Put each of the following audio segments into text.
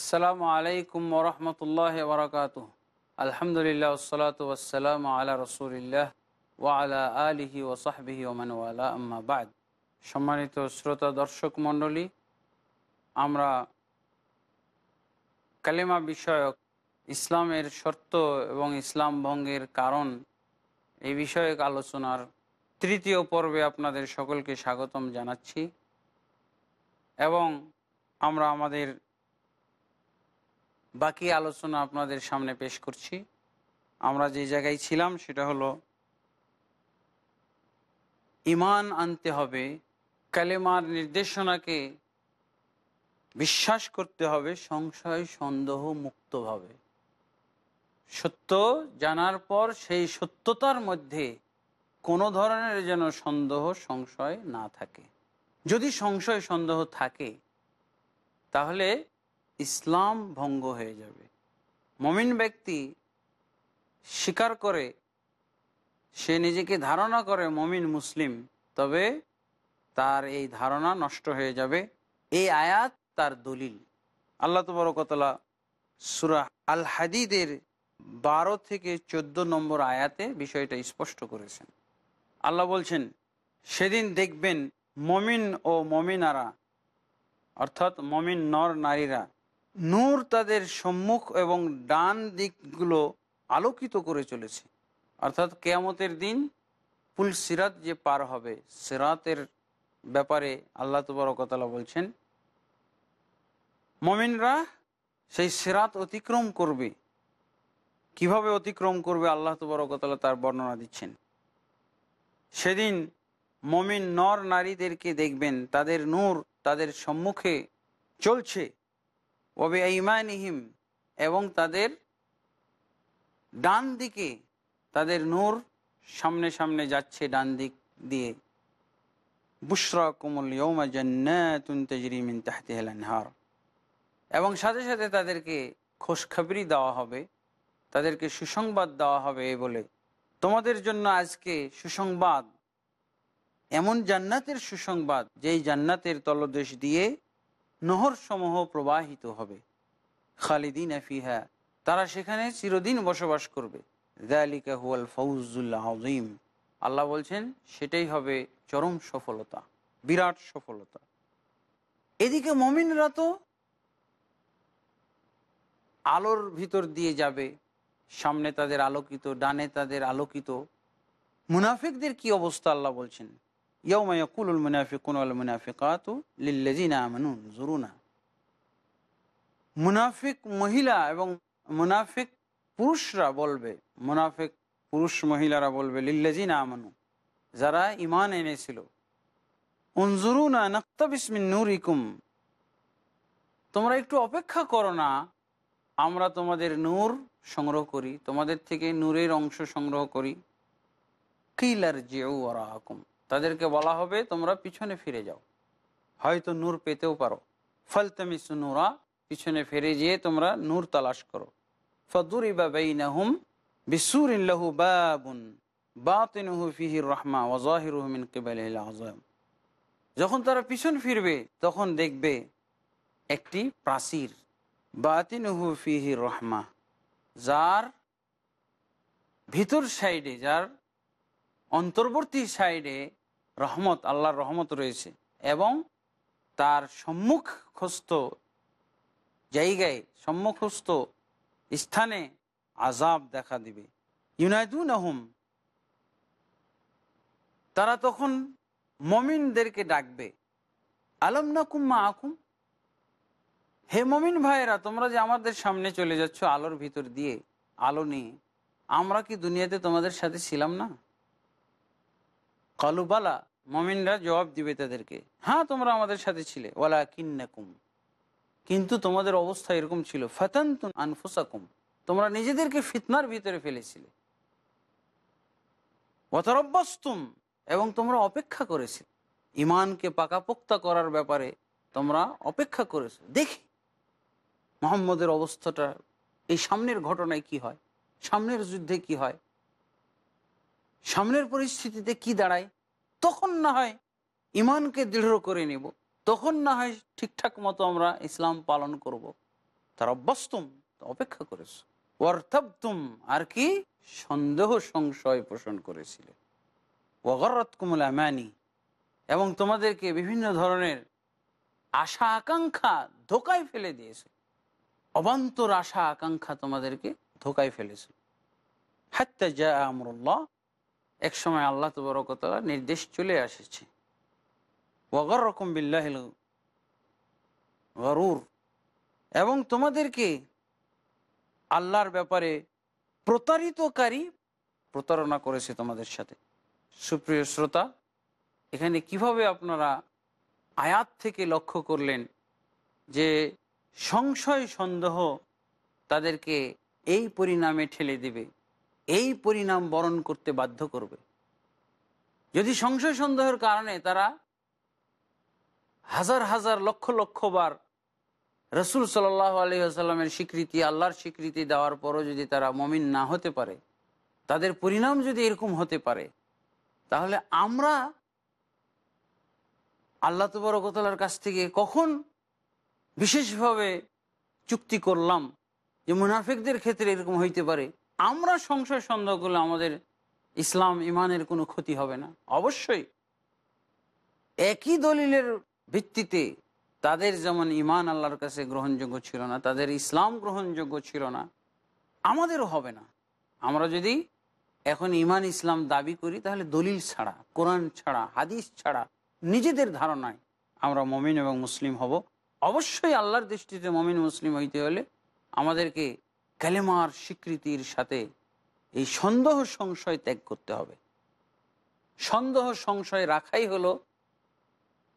আসসালামু আলাইকুম ওরহমতুল্লাহ বরকাত আলহামদুলিল্লাহ ওসলাত ওসালাম আলা রসুলিল্লাহ ওয়ালা আলিহি ও সাহবিহি ওমান ওয়ালা। আম্মা সম্মানিত শ্রোতা, দর্শক, মণ্ডলী, আমরা কালিমা বিষয়ক ইসলামের শর্ত এবং ইসলাম ভঙ্গের কারণ এই বিষয়ক আলোচনার তৃতীয় পর্বে আপনাদের সকলকে স্বাগতম জানাচ্ছি এবং আমরা আমাদের বাকি আলোচনা আপনাদের সামনে পেশ করছি। আমরা যে জায়গায় ছিলাম সেটা হলো, ইমান আনতে হবে, কালেমার নির্দেশনাকে বিশ্বাস করতে হবে, সংশয় সন্দেহ মুক্তভাবে সত্য জানার পর সেই সত্যতার মধ্যে কোনো ধরনের যেন সন্দেহ, সংশয় না থাকে। যদি সংশয়, সন্দেহ থাকে, তাহলে ইসলাম ভঙ্গ হয়ে যাবে। মমিন ব্যক্তি স্বীকার করে, সে নিজেকে ধারণা করে মমিন মুসলিম, তবে তার এই ধারণা নষ্ট হয়ে যাবে। এই আয়াত তার দলিল। আল্লাহ তবরকতলা সুরা আল হাদিদের বারো থেকে চোদ্দ নম্বর আয়াতে বিষয়টা স্পষ্ট করেছেন। আল্লাহ বলছেন, সেদিন দেখবেন মমিন ও মমিনারা, অর্থাৎ মমিন নর নারীরা নূর তাদের সম্মুখ এবং ডান দিকগুলো আলোকিত করে চলেছে। অর্থাৎ কেয়ামতের দিন পুল সিরাত যে পার হবে, সিরাতের ব্যাপারে আল্লাহ তবরকতলা বলছেন, মমিনরা সেই সিরাত অতিক্রম করবে। কীভাবে অতিক্রম করবে আল্লাহ তবরকতলা তার বর্ণনা দিচ্ছেন। সেদিন মমিন নর নারীদেরকে দেখবেন, তাদের নূর তাদের সম্মুখে চলছে। ওবে ইমানিহিম এবং তাদের ডান দিকে তাদের নূর সামনে সামনে যাচ্ছে ডান দিক দিয়ে। বুসরা কোমল ইয়মা এবং সাথে সাথে তাদেরকে খোশখবরি দেওয়া হবে, তাদেরকে সুসংবাদ দেওয়া হবে এ বলে। তোমাদের জন্য আজকে সুসংবাদ, এমন জান্নাতের সুসংবাদ, যেই জান্নাতের তলদেশ দিয়ে নহর সমূহ প্রবাহিত হবে। খালিদিন আফিহা তারা সেখানে চিরদিন বসবাস করবে। হুয়াল ফৌজুল্লাহ আজিম আল্লাহ বলছেন, সেটাই হবে চরম সফলতা, বিরাট সফলতা। এদিকে মমিনরা তো আলোর ভিতর দিয়ে যাবে, সামনে তাদের আলোকিত, ডানে তাদের আলোকিত। মুনাফিকদের কি অবস্থা, আল্লাহ বলছেন? ইয়াকুলুল মুনাফিকুন আল মুনাফিকাত লিল্লাজিনা আমানুন মুনাফিক মহিলা এবং মুনাফিক পুরুষরা বলবে মুনাফিক পুরুষ মহিলারা বলবে লিল্লাজিনা আমানু যারা ইমান এনেছিল। উনজুরুনা নক্তাবিসমিন নুরিকুম তোমরা একটু অপেক্ষা করো না। আমরা তোমাদের নূর সংগ্রহ করি। তোমাদের থেকে নূরের অংশ সংগ্রহ করি। কিলার জেউ আকুম তাদেরকে বলা হবে, তোমরা পিছনে ফিরে যাও। হয়তো নূর পেতেও পারো। ফলতামিস নূরা, পিছনে ফিরে যেয়ে তোমরা নূর তালাশ করো। ফদুরি বা বেইনাহুম বিসুর ইল্লাহু বাবুন বাতিনুহু ফিহির রহমা ওয়াজাহিরুহু মিন কিবালিল আযম। যখন তারা পিছন ফিরবে, তখন দেখবে একটি প্রাচীর, বাতিনুহু ফিহির রহমা, যার ভিতর সাইডে, যার অন্তর্বর্তী সাইডে রহমত, আল্লাহর রহমত রয়েছে এবং তার সম্মুখ খস্ত জায়গায়, সম্মুখস্থ স্থানে আজাব দেখা দিবে। ইউনাইদুন আহম তারা তখন মমিনদেরকে ডাকবে। আলম নাকুম মা আকুম হে মমিন ভাইয়েরা, তোমরা যে আমাদের সামনে চলে যাচ্ছ আলোর ভিতর দিয়ে, আলো নিয়ে, আমরা কি দুনিয়াতে তোমাদের সাথে ছিলাম না? কালুবালা মমিনরা জবাব দিবে তাদেরকে হ্যাঁ তোমরা আমাদের সাথে ছিলে ওলা কিন্নাকুম কিন্তু তোমাদের অবস্থা এরকম ছিল, ফাতান্তুন আনফুসাকুম। তোমরা নিজেদেরকে ফিতনার ভিতরে ফেলেছিলে। অতরব্যস্তুম এবং তোমরা অপেক্ষা করেছিলে। ইমানকে পাকাপোক্তা করার ব্যাপারে তোমরা অপেক্ষা করেছ। দেখি মোহাম্মদের অবস্থাটা, এই সামনের ঘটনায় কি হয়? সামনের যুদ্ধে কি হয়? সামনের পরিস্থিতিতে কি দাঁড়ায়? তখন না হয় ইমানকে দৃঢ় করে নেব। তখন না হয় ঠিকঠাক মতো আমরা ইসলাম পালন করব। তার অভ্যস্তম অপেক্ষা করেছ। অর্থাবতুম আর কি? সন্দেহ, সংশয় পোষণ করেছিলে। ওগরত কুমুল আমানি, এবং তোমাদেরকে বিভিন্ন ধরনের আশা, আকাঙ্ক্ষা ধোকায় ফেলে দিয়েছে। অবান্তর আশা, আকাঙ্ক্ষা তোমাদেরকে ধোকায় ফেলেছে। হাত্তা যা আমরুল্লাহ এক সময় আল্লাহ তবরকতলা নির্দেশ চলে আসেছে। ওগর রকম বিল্লাহিল গরুর। এবং তোমাদেরকে আল্লাহর ব্যাপারে প্রতারিতকারী প্রতারণা করেছে তোমাদের সাথে। সুপ্রিয় শ্রোতা, এখানে কীভাবে আপনারা আয়াত থেকে লক্ষ্য করলেন যে সংশয় সন্দেহ তাদেরকে এই পরিণামে ঠেলে দেবে? এই পরিণাম বরণ করতে বাধ্য করবে। যদি সংশয় সন্দেহের কারণে তারা হাজার হাজার লক্ষ লক্ষ বার রসুল সাল্লাহ আলহিহাস্লামের স্বীকৃতি, আল্লাহর স্বীকৃতি দেওয়ার পরও যদি তারা মমিন না হতে পারে, তাদের পরিণাম যদি এরকম হতে পারে, তাহলে আমরা আল্লাহ তবরকতলার কাছ থেকে কখন বিশেষভাবে চুক্তি করলাম যে মুনাফিকদের ক্ষেত্রে এরকম হইতে পারে? আমরা সংশয় সন্দেহ করলে আমাদের ইসলাম ইমানের কোনো ক্ষতি হবে না। অবশ্যই। একই দলিলের ভিত্তিতে তাদের যেমন ইমান আল্লাহর কাছে গ্রহণযোগ্য ছিল না তাদের ইসলাম গ্রহণযোগ্য ছিল না আমাদেরও হবে না। আমরা যদি এখন ইমান ইসলাম দাবি করি তাহলে দলিল ছাড়া কোরআন ছাড়া হাদিস ছাড়া নিজেদের ধারণায় আমরা মমিন এবং মুসলিম হব। অবশ্যই আল্লাহর দৃষ্টিতে মমিন মুসলিম হইতে হলে আমাদেরকে কালেমার স্বীকৃতির সাথে এই সন্দেহ সংশয় ত্যাগ করতে হবে। সন্দেহ সংশয় রাখাই হলো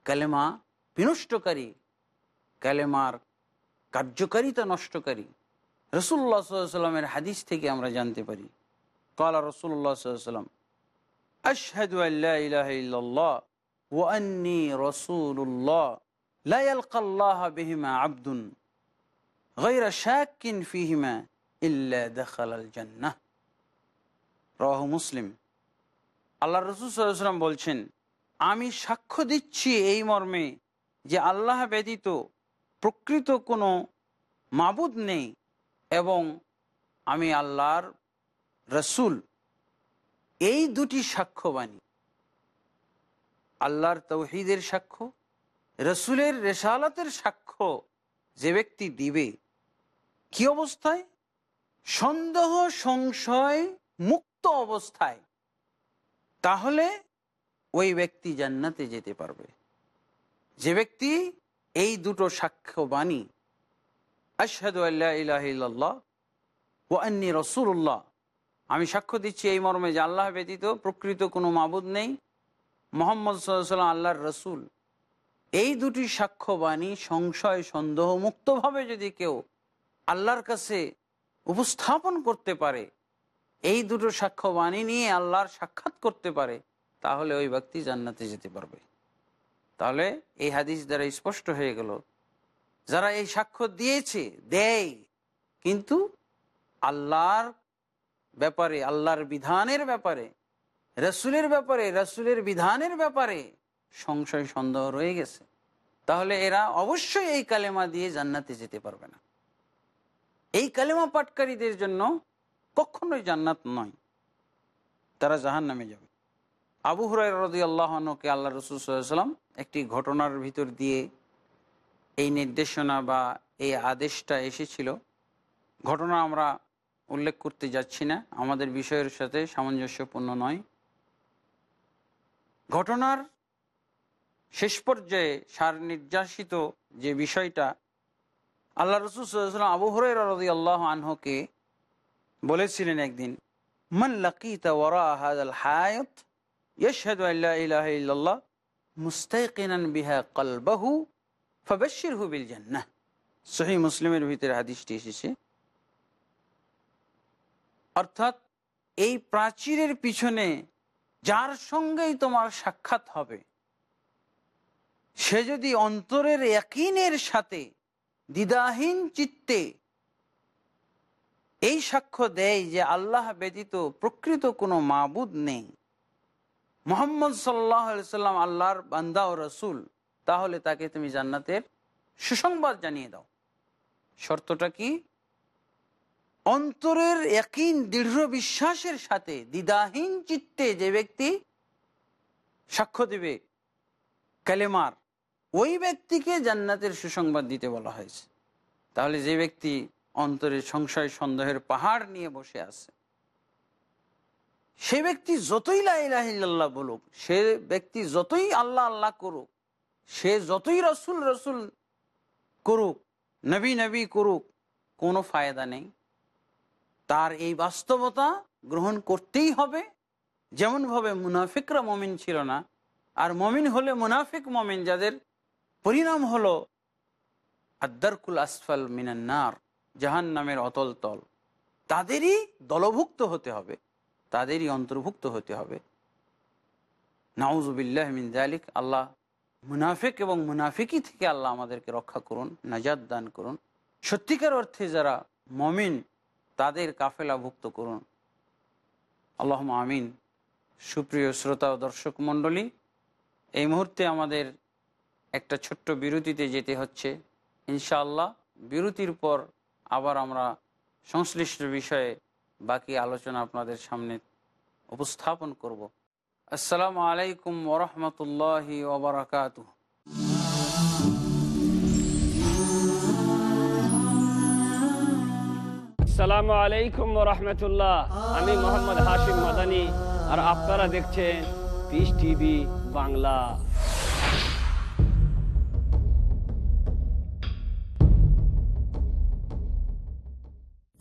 কালেমা বিনষ্টকারী, কালেমার কার্যকারিতা নষ্টকারী। রসুল্লাহ সাল্লামের হাদিস থেকে আমরা জানতে পারি। কালা রসুল্লাহ সাল্লাম আশহাদু আল্লাহ ইলাহা ইল্লাল্লাহ ওয়া আন্নী রাসূলুল্লাহ, লা ইয়ালকাল্লাহ বিহিমা আবদুন, গায়রা শাক্কিন ফিহিমা ইল্লা রাহু মুসলিম আল্লাহ রসুল বলছেন, আমি সাক্ষ্য দিচ্ছি এই মর্মে যে আল্লাহ ব্যতীত প্রকৃত কোনো মাবুদ নেই এবং আমি আল্লাহর রসুল। এই দুটি সাক্ষ্যবাণী, আল্লাহর তৌহিদের সাক্ষ্য, রসুলের রেসালতের সাক্ষ্য যে ব্যক্তি দিবে, কি অবস্থায়? সন্দেহ, সংশয়, মুক্ত অবস্থায়, তাহলে ওই ব্যক্তি জান্নাতে যেতে পারবে। যে ব্যক্তি এই দুটো সাক্ষ্য বাণী আল্লাহ ইলাহ ও আন্নি রসুল্লাহ আমি সাক্ষ্য দিচ্ছি এই মর্মে যে আল্লাহ ব্যতীত প্রকৃত কোনো মাবুদ নেই। মোহাম্মদ সাল্লাম আল্লাহর রসুল। এই দুটি সাক্ষ্যবাণী সংশয়, সন্দেহ, মুক্তভাবে যদি কেউ আল্লাহর কাছে উপস্থাপন করতে পারে, এই দুটো সাক্ষ্যবাণী নিয়ে আল্লাহর সাক্ষাৎ করতে পারে, তাহলে ওই ব্যক্তি জান্নাতে যেতে পারবে। তাহলে এই হাদিস দ্বারা স্পষ্ট হয়ে গেল, যারা এই সাক্ষ্য দিয়েছে, দেয়, কিন্তু আল্লাহর ব্যাপারে, আল্লাহর বিধানের ব্যাপারে, রসুলের ব্যাপারে, রসুলের বিধানের ব্যাপারে সংশয় সন্দেহ রয়ে গেছে। তাহলে এরা অবশ্যই এই কালেমা দিয়ে জান্নাতে যেতে পারবে না। এই কালেমা পাটকারীদের জন্য কখনোই জান্নাত নয়। তারা জাহান নামে যাবে। আবু হুরাই রদি আল্লাহনকে আল্লাহ রসুল সাল্লাম একটি ঘটনার ভিতর দিয়ে এই নির্দেশনা বা এই আদেশটা এসেছিল। ঘটনা আমরা উল্লেখ করতে যাচ্ছি না, আমাদের বিষয়ের সাথে সামঞ্জস্যপূর্ণ নয়। ঘটনার শেষ পর্যায়ে সার নির্যাসিত যে বিষয়টা আল্লাহ রসুল সাল্লাম আবু হরাই রদি আল্লাহ আনহকে বলেছিলেন একদিন, মান মুসলিমের ভিতরে হাদিসটি এসেছে। অর্থাৎ এই প্রাচীরের পিছনে যার সঙ্গেই তোমার সাক্ষাৎ হবে, সে যদি অন্তরের একিনের সাথে দ্বিধাহীন চিত্তে এই সাক্ষ্য দেয় যে আল্লাহ ব্যতীত প্রকৃত কোনো মাবুদ নেই। মোহাম্মদ সাল্লাহ সাল্লাম আল্লাহর বান্দা ও রসুল, তাহলে তাকে তুমি জান্নাতের সুসংবাদ জানিয়ে দাও। শর্তটা কি? অন্তরের একই দৃঢ় বিশ্বাসের সাথে দ্বিধাহীন চিত্তে যে ব্যক্তি সাক্ষ্য দেবে, কালেমার ওই ব্যক্তিকে জান্নাতের সুসংবাদ দিতে বলা হয়েছে। তাহলে যে ব্যক্তি অন্তরে সংশয়, সন্দেহের পাহাড় নিয়ে বসে আছে, সে ব্যক্তি যতই লাইল্লাহ বলুক, সে ব্যক্তি যতই আল্লাহ আল্লাহ করুক, সে যতই রসুল রসুল করুক, নবী নবী করুক, কোনো ফায়দা নেই। তার এই বাস্তবতা গ্রহণ করতেই হবে। যেমনভাবে মুনাফিকরা মমিন ছিল না, আর মমিন হলে মুনাফিক মমিন যাদের পরিণাম হলো আদারকুল আসফাল মিনান্নার জাহান নামের অতল তল। তাদেরই দলভুক্ত হতে হবে, তাদেরই অন্তর্ভুক্ত হতে হবে। নাউজুবিল্লাহ মিন জালিক আল্লাহ মুনাফিক এবং মুনাফিকি থেকে আল্লাহ আমাদেরকে রক্ষা করুন নাজাদ দান করুন। সত্যিকার অর্থে যারা মমিন, তাদের কাফেলাভুক্ত করুন। আল্লাহ আমিন। সুপ্রিয় শ্রোতা ও দর্শক মণ্ডলী, এই মুহূর্তে আমাদের একটা ছোট্ট বিরতিতে যেতে হচ্ছে। ইনশাআল্লাহ বিরতির পর আবার আমরা সংশ্লিষ্ট বিষয়ে বাকি আলোচনা আপনাদের সামনে উপস্থাপন করব। আসসালামু আলাইকুম ওরহমতুল্লাহি ওবরাকাত আসসালামু আলাইকুম রহমতুল্লাহ। আমি মোহাম্মদ হাশিম মাদানি আর আপনারা দেখছেন পিস টিভি বাংলা।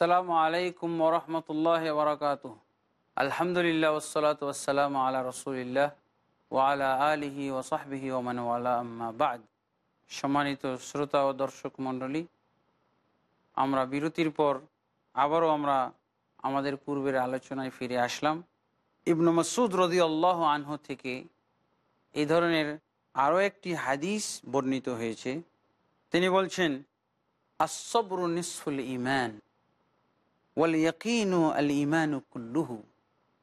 আসসালামু আলাইকুম ওরহমতুল্লাহ বরকাত আলহামদুলিল্লাহ ওসলাত ওসালাম আলা রসুলিল্লাহ ওয়ালা আলিহি ওসাহবিহি ওমান ওয়ালা, আম্মা বাদ। সম্মানিত শ্রোতা ও দর্শক মণ্ডলী, আমরা বিরতির পর আবারও আমরা আমাদের পূর্বের আলোচনায় ফিরে আসলাম। ইবনু মাসুদ রদি আল্লাহ আনহ থেকে এই ধরনের আরও একটি হাদিস বর্ণিত হয়েছে। তিনি বলছেন আসবরু নিসফুল ইমান ইয়াকিনু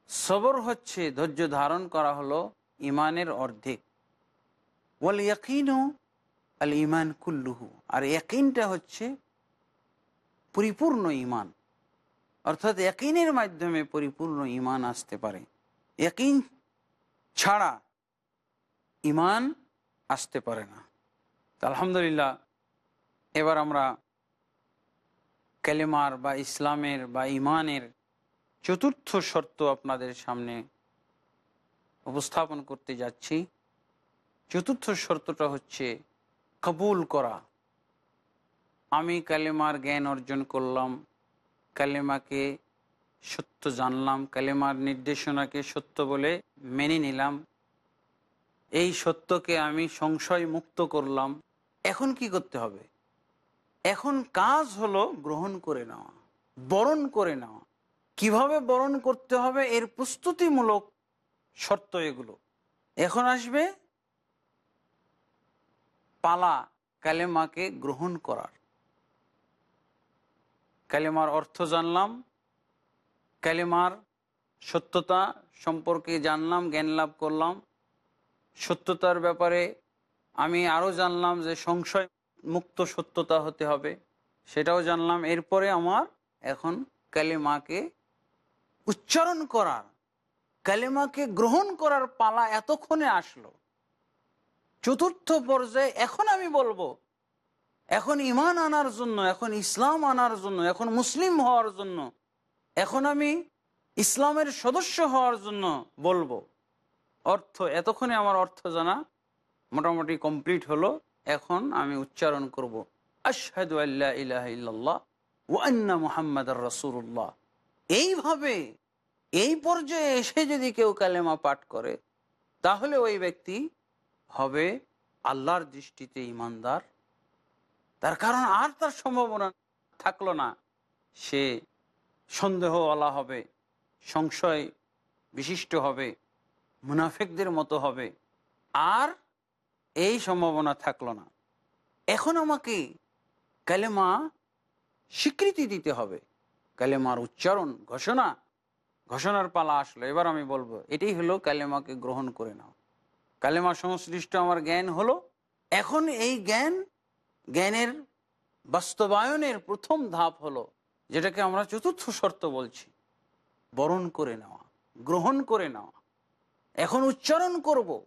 সবর হচ্ছে ধৈর্য ধারণ করা হলো ইমানের অর্ধেক। ওয়াল ইয়াকিনও আল ইমান কুল্লুহু। আর ইয়াকিনটা হচ্ছে পরিপূর্ণ ইমান। অর্থাৎ ইয়াকিনের মাধ্যমে পরিপূর্ণ ইমান আসতে পারে। ইয়াকিন ছাড়া ইমান আসতে পারে না। আলহামদুলিল্লাহ, এবার আমরা কালেমার বা ইসলামের বা ইমানের চতুর্থ শর্ত আপনাদের সামনে উপস্থাপন করতে যাচ্ছি। চতুর্থ শর্তটা হচ্ছে কবুল করা। আমি কালেমার জ্ঞান অর্জন করলাম, কালেমাকে সত্য জানলাম, কালেমার নির্দেশনাকে সত্য বলে মেনে নিলাম। এই সত্যকে আমি সংশয় মুক্ত করলাম। এখন কি করতে হবে? এখন কাজ হলো গ্রহণ করে নেওয়া, বরণ করে নেওয়া। কীভাবে বরণ করতে হবে এর প্রস্তুতিমূলক শর্ত এগুলো। এখন আসবে পালা, কালেমাকে গ্রহণ করার। কালেমার অর্থ জানলাম, কালেমার সত্যতা সম্পর্কে জানলাম, জ্ঞান লাভ করলাম। সত্যতার ব্যাপারে আমি আরও জানলাম যে সংশয় মুক্ত সত্যতা হতে হবে, সেটাও জানলাম। এরপরে আমার এখন কালেমাকে উচ্চারণ করার, কালেমাকে গ্রহণ করার পালা এতক্ষণে আসলো। চতুর্থ পর্যায়ে এখন আমি বলব, এখন ইমান আনার জন্য, এখন ইসলাম আনার জন্য, এখন মুসলিম হওয়ার জন্য, এখন আমি ইসলামের সদস্য হওয়ার জন্য বলব। অর্থ, এতক্ষণে আমার অর্থ জানা, মোটামুটি কমপ্লিট হলো। এখন আমি উচ্চারণ করব। আশহাদু আল্লাহ ইলাহ ইল্লাল্লাহ ওয়ান্না মুহাম্মদ রসুল্লাহ এইভাবে এই পর্যায়ে এসে যদি কেউ কালেমা পাঠ করে, তাহলে ওই ব্যক্তি হবে আল্লাহর দৃষ্টিতে ইমানদার তার কারণ আর তার সম্ভাবনা থাকল না। সে সন্দেহওয়ালা হবে, সংশয় বিশিষ্ট হবে, মুনাফেকদের মতো হবে। আর এই সম্ভাবনা থাকল না। এখন আমাকে কালেমা স্বীকৃতি দিতে হবে। কালেমার উচ্চারণ, ঘোষণা, ঘোষণার পালা আসলো। এবার আমি বলব, এটাই হলো কালেমাকে গ্রহণ করে নাও। কালেমা সংশ্লিষ্ট আমার জ্ঞান হলো। এখন এই জ্ঞান, জ্ঞানের বাস্তবায়নের প্রথম ধাপ হলো, যেটাকে আমরা চতুর্থ শর্ত বলছি। বরণ করে নেওয়া, গ্রহণ করে নেওয়া। এখন উচ্চারণ করব।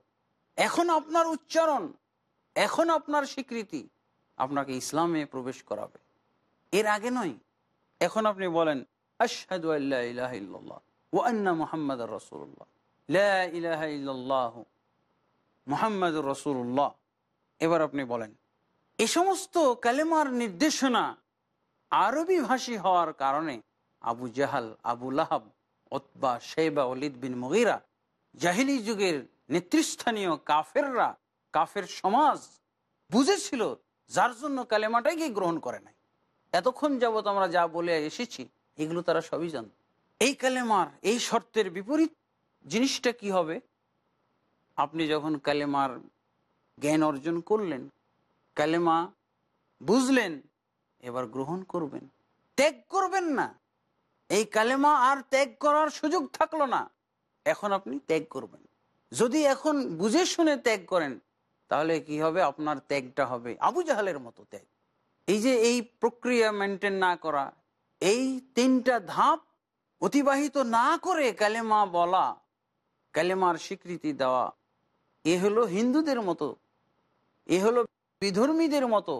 এখন আপনার উচ্চারণ, এখন আপনার স্বীকৃতি আপনাকে ইসলামে প্রবেশ করাবে। এর আগে নয়। এখন আপনি বলেন এবার আপনি বলেন, এ সমস্ত কালেমার নির্দেশনা আরবি ভাষী হওয়ার কারণে আবু জাহাল, আবু লাহাব ওতবা শেবা অলিদ বিন মগিরা জাহিলি যুগের নেতৃস্থানীয় কাফেররা, কাফের সমাজ বুঝেছিল যার জন্য কালেমাটাকে গ্রহণ করে নাই। এতক্ষণ যাবৎ আমরা যা বলে এসেছি, এগুলো তারা সবই জানত এই কালেমার, এই শর্তের বিপরীত জিনিসটা কি হবে? আপনি যখন কালেমার জ্ঞান অর্জন করলেন, কালেমা বুঝলেন, এবার গ্রহণ করবেন। ত্যাগ করবেন না। এই কালেমা আর ত্যাগ করার সুযোগ থাকল না। এখন আপনি ত্যাগ করবেন। যদি এখন বুঝে শুনে ত্যাগ করেন, তাহলে কি হবে? আপনার ত্যাগটা হবে। আবু জাহালের মতো ত্যাগ। এই যে এই প্রক্রিয়া মেনটেন না করা, এই তিনটা ধাপ অতিবাহিত না করে কালেমা বলা, কালেমার স্বীকৃতি দেওয়া, এ হলো হিন্দুদের মতো, এ হলো বিধর্মীদের মতো,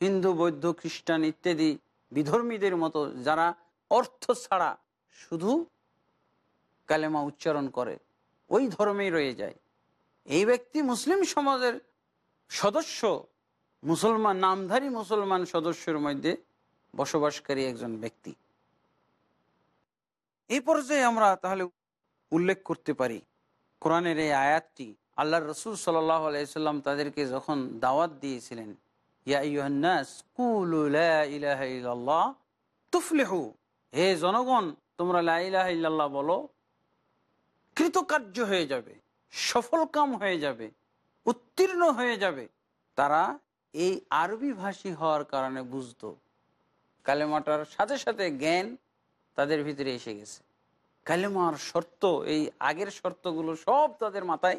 হিন্দু, বৌদ্ধ, খ্রিস্টান ইত্যাদি বিধর্মীদের মতো যারা অর্থ ছাড়া শুধু কালেমা উচ্চারণ করে। ওই ধর্মেই রয়ে যায়। এই ব্যক্তি মুসলিম সমাজের সদস্য, মুসলমান, নামধারী মুসলমান সদস্যের মধ্যে বসবাসকারী একজন ব্যক্তি। এই পর্যায়ে আমরা তাহলে উল্লেখ করতে পারি, কোরআনের এই আয়াতটি আল্লাহ রসুল আলাইসাল্লাম তাদেরকে যখন দাওয়াত দিয়েছিলেন তুফলিহু, হে জনগণ, তোমরা লা ইলাহা ইল্লাল্লাহ বলো কৃতকার্য হয়ে যাবে, সফল কাম হয়ে যাবে, উত্তীর্ণ হয়ে যাবে। তারা এই আরবি ভাষী হওয়ার কারণে বুঝতো, কালেমাটার সাথে সাথে জ্ঞান তাদের ভিতরে এসে গেছে। কালেমার শর্ত, এই আগের শর্তগুলো সব তাদের মাথায়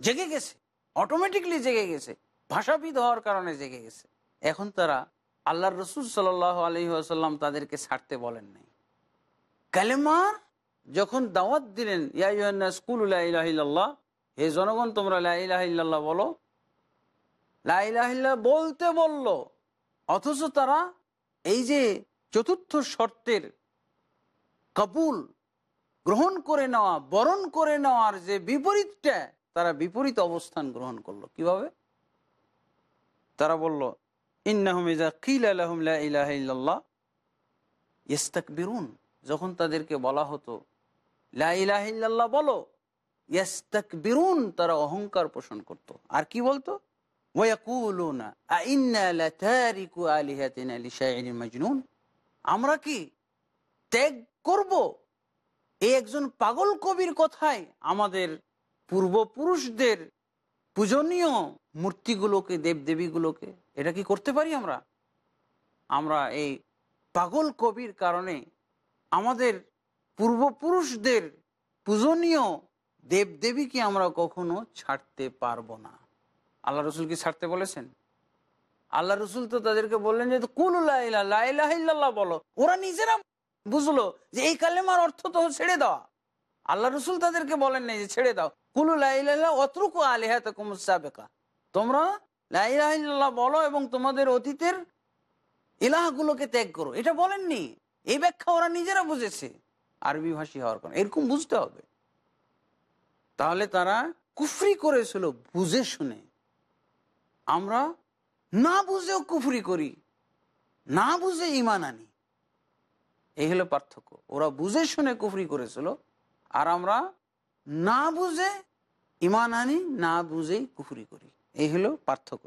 জেগে গেছে অটোমেটিকলি জেগে গেছে, ভাষাবিদ হওয়ার কারণে জেগে গেছে। এখন তারা আল্লাহর রসুল সাল আলহি আসাল্লাম তাদেরকে ছাড়তে বলেন নাই। কালেমার যখন দাওয়াত দিলেন হে জনগণ, তোমরা লাইলাহিল্লাহ বলো লাইলাহিল্লাহ বলতে বলল। অথচ তারা এই যে চতুর্থ শর্তের কবুল গ্রহণ করে নেওয়া, বরণ করে নেওয়ার যে বিপরীতটা, তারা বিপরীত অবস্থান গ্রহণ করল। কীভাবে? তারা বলল ইন্নাহমিজা কিল আলহম ইলাহ ইস্তাক বিরুন যখন তাদেরকে বলা হতো লাহ বলো বিরুন তারা অহংকার পোষণ করত। আর কি বলতো? আমরা কি ত্যাগ করব? এই একজন পাগল কবির কথায় আমাদের পূর্বপুরুষদের পূজনীয় মূর্তিগুলোকে, দেবদেবীগুলোকে, এটা কি করতে পারি আমরা? আমরা এই পাগল কবির কারণে আমাদের পূর্বপুরুষদের পূজনীয় দেবদেবীকে আমরা কখনো ছাড়তে পারব না। আল্লাহ রসুল কি ছাড়তে বলেছেন? আল্লাহ রসুল তো তাদেরকে বললেন যে কুল্লাহ বলো। ওরা নিজেরা বুঝলো যে এই কালেমার অর্থ তো ছেড়ে দেওয়া। আল্লাহ রসুল তাদেরকে বলেন নাই যে, ছেড়ে দাও। কুলুল্লাহ অতরুকু আলিহাত কুমুসাবেকা তোমরা লাইলাহ বলো এবং তোমাদের অতীতের ইলাহগুলোকে ত্যাগ করো। এটা বলেননি। এই ব্যাখ্যা ওরা নিজেরা বুঝেছে। আরবি ভাষী হওয়ার কারণে এরকম বুঝতে হবে। তাহলে তারা কুফরি করেছিল, বুঝে শুনে। আমরা না বুঝেও কুফরি করি, না বুঝে ইমান আনি। এই হলো পার্থক্য। ওরা বুঝে শুনে কুফরি করেছিল, আর আমরা না বুঝে ইমান আনি, না বুঝেই কুফরি করি। এই হলো পার্থক্য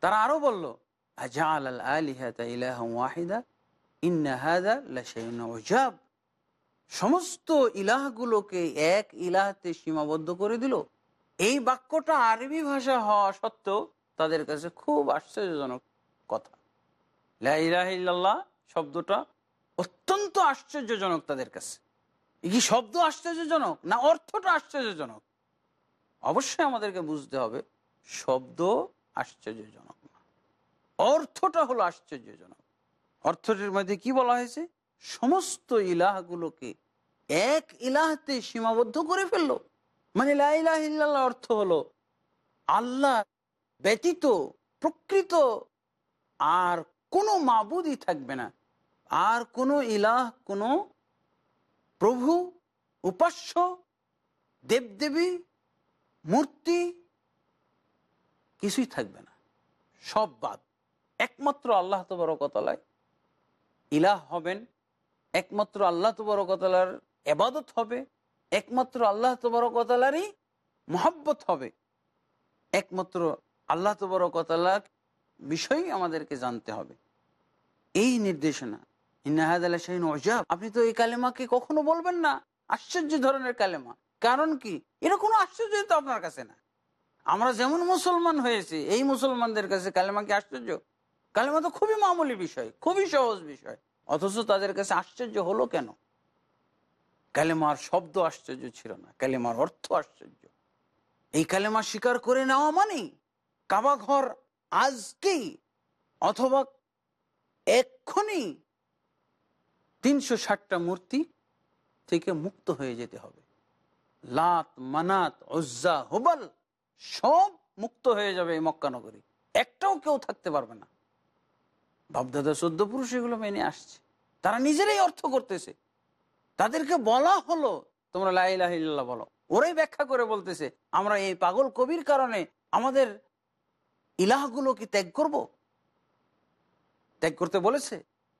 তারা আরও বলল ওয়াহিদা? সমস্ত ইলাহগুলোকে এক ইলাহতে সীমাবদ্ধ করে দিল। এই বাক্যটা আরবি ভাষা হওয়া সত্ত্বেও তাদের কাছে খুব আশ্চর্যজনক কথা। লাহ শব্দটা অত্যন্ত আশ্চর্যজনক তাদের কাছে। কি শব্দ আশ্চর্যজনক না অর্থটা আশ্চর্যজনক? অবশ্যই আমাদেরকে বুঝতে হবে, শব্দ আশ্চর্যজনক না। অর্থটা হলো আশ্চর্যজনক। অর্থটির মধ্যে কি বলা হয়েছে? সমস্ত ইলাহগুলোকে এক ইলাহতে সীমাবদ্ধ করে ফেলল। মানে লাইলাহ অর্থ হলো আল্লাহ ব্যতীত, প্রকৃত আর কোনো মাবুদই থাকবে না। আর কোনো ইলাহ, কোনো প্রভু, উপাস্য, দেবদেবী, মূর্তি কিছুই থাকবে না। সব বাদ। একমাত্র আল্লাহ তো বড় তবরকতলায় ইলাহ হবেন, একমাত্র আল্লাহ তবরকতলার এবাদত হবে, একমাত্র আল্লাহ তবরকতলারই মহাব্বত হবে। একমাত্র আল্লাহ তবরকতলার বিষয় আমাদেরকে জানতে হবে। এই নির্দেশনা ইনাহাদ আল্লাহ শাহিন অজাব আপনি তো এই কালেমাকে কখনো বলবেন না, আশ্চর্য ধরনের কালেমা। কারণ কি? এটা কোনো আশ্চর্য তো আপনার কাছে না। আমরা যেমন মুসলমান হয়েছি, এই মুসলমানদের কাছে কালেমা কি আশ্চর্য? কালেমা তো খুবই মামুলি বিষয়, খুবই সহজ বিষয়। অথচ তাদের কাছে আশ্চর্য হলো কেন? কালেমার শব্দ আশ্চর্য ছিল না, কালেমার অর্থ আশ্চর্য। এই কালেমা স্বীকার করে নেওয়া মানে কাবা ঘর আজকেই অথবা এক্ষুনি তিনশো ষাটটা মূর্তি থেকে মুক্ত হয়ে যেতে হবে। লাত, মানাত ওজ্জা হোবাল সব মুক্ত হয়ে যাবে এই মক্কানগরী একটাও কেউ থাকতে পারবে না। বাপদাদা চোদ্দ পুরুষ এগুলো মেনে আসছে। তারা নিজেরাই অর্থ করতেছে। তাদেরকে বলা হলো, তোমরা লাইলাহিল্লাহ বলো। ওরাই ব্যাখ্যা করে বলতেছে, আমরা এই পাগল কবির কারণে আমাদের ইলাহগুলো কি ত্যাগ করব? ত্যাগ করতে বলেছে,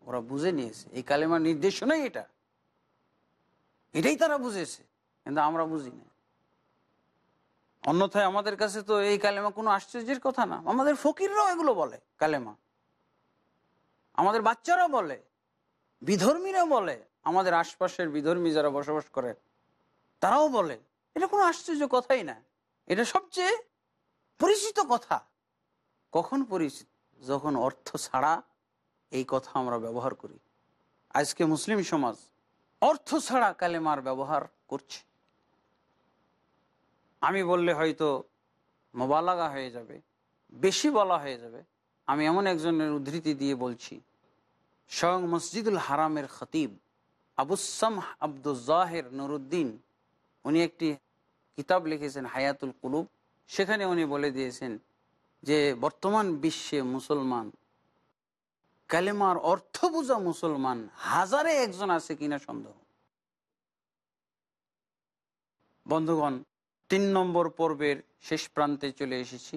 ওরা বুঝে নিয়েছে। এই কালেমার নির্দেশনাই এটা। এটাই তারা বুঝেছে, কিন্তু আমরা বুঝি না। অন্যথায় আমাদের কাছে তো এই কালেমা কোনো আশ্চর্যের কথা না। আমাদের ফকিররাও এগুলো বলে, কালেমা। আমাদের বাচ্চারা বলে, বিধর্মীরা বলে, আমাদের আশপাশের বিধর্মী যারা বসবাস করে, তারাও বলে। এটা কোনো আশ্চর্য কথাই না। এটা সবচেয়ে পরিচিত কথা। কখন পরিচিত? যখন অর্থ ছাড়া এই কথা আমরা ব্যবহার করি। আজকে মুসলিম সমাজ অর্থ ছাড়া কালেমার ব্যবহার করছে। আমি বললে হয়তো মোবালাগা হয়ে যাবে, বেশি বলা হয়ে যাবে। আমি এমন একজনের উদ্ধৃতি দিয়ে বলছি। স্বয়ং মসজিদুল হারামের খতিব আবুসাম আব্দুজাহের নুরুদ্দিন, উনি একটি কিতাব লিখেছেন হায়াতুল কুলুব। সেখানে উনি বলে দিয়েছেন যে, বর্তমান বিশ্বে মুসলমান, কালেমার অর্থ বোঝা মুসলমান হাজারে একজন আছে কিনা সন্দেহ। বন্ধুগণ, তিন নম্বর পর্বের শেষ প্রান্তে চলে এসেছি।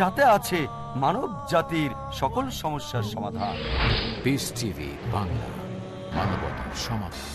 যাতে আছে মানব জাতির সকল সমস্যার সমাধান। বিশ টিভি বাংলা মানবতার সমাধান